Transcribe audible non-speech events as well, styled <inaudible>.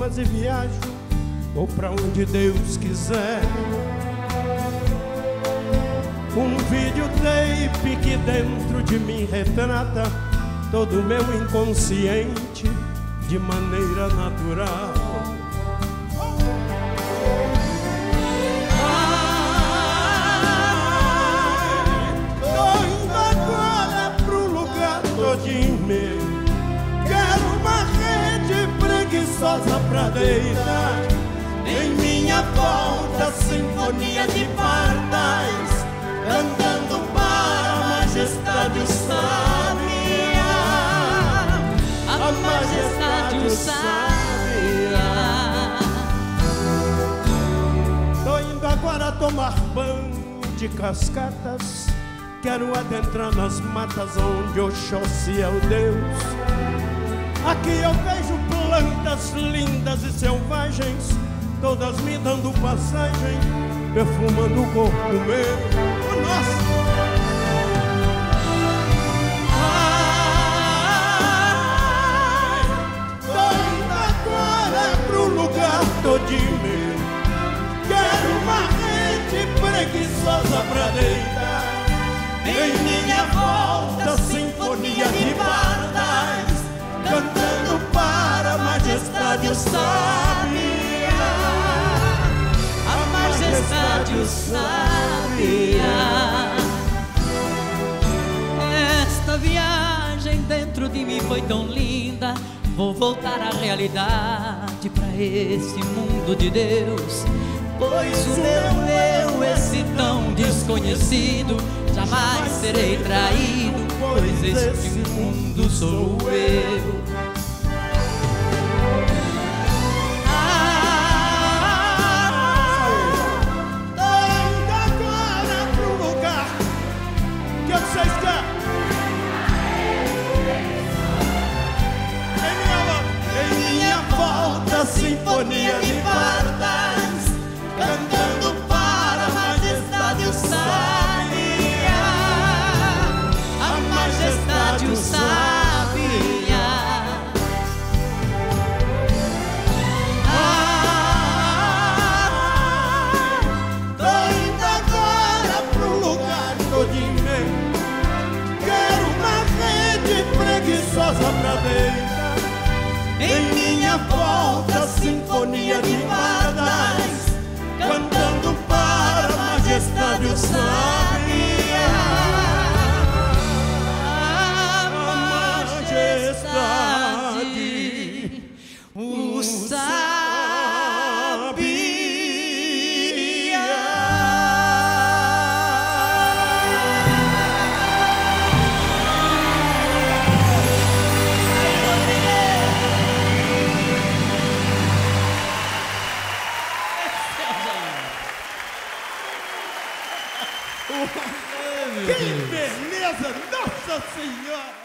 almas e viajo, vou pra onde Deus quiser. Um videotape que dentro de mim retrata todo o meu inconsciente de maneira natural. Pra deitar Em minha volta, sinfonia de pardais Cantando para a majestade o sabia A majestade o sabia. Tô indo agora tomar banho de cascatas. Quero adentrar nas matas onde Oxóssi é o Deus. Aqui eu vejo plantas lindas e selvagens Todas me dando passagem Perfumando o corpo meu oh, Nossa! Ai, Tô indo agora pro lugar todinho Quero uma rede preguiçosa pra deitar Em minha volta, o sabia. Esta viagem dentro de mim foi tão linda. Vou voltar à realidade para esse mundo de Deus. Pois o meu eu, esse tão desconhecido, jamais serei traído. Pois este mundo sou eu. Em minha volta, sinfonia de paz <laughs> É, que beleza! Nossa Senhora!